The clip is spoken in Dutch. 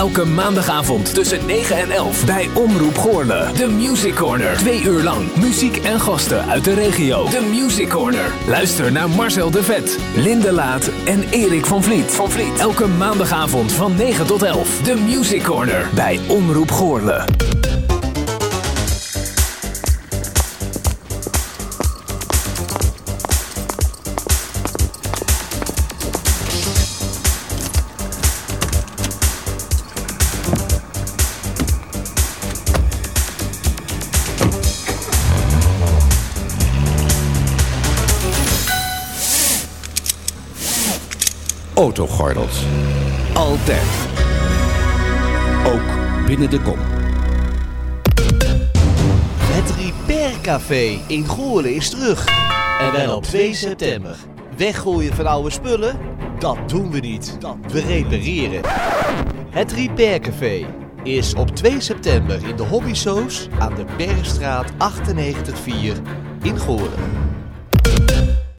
Elke maandagavond tussen 9 en 11 bij Omroep Goorle. De Music Corner. Twee uur lang muziek en gasten uit de regio. De Music Corner. Luister naar Marcel de Vet, Linde Laat en Erik van Vliet. Van Vliet. Elke maandagavond van 9 tot 11. De Music Corner bij Omroep Goorle. Autogordels. Altijd. Ook binnen de kom. Het Repair Café in Goorlen is terug. En wel op 2 september. Weggooien van oude spullen? Dat doen we niet. We repareren. Het Repair Café is op 2 september in de Hobbysoos aan de Bergstraat 98-4 in Goorlen.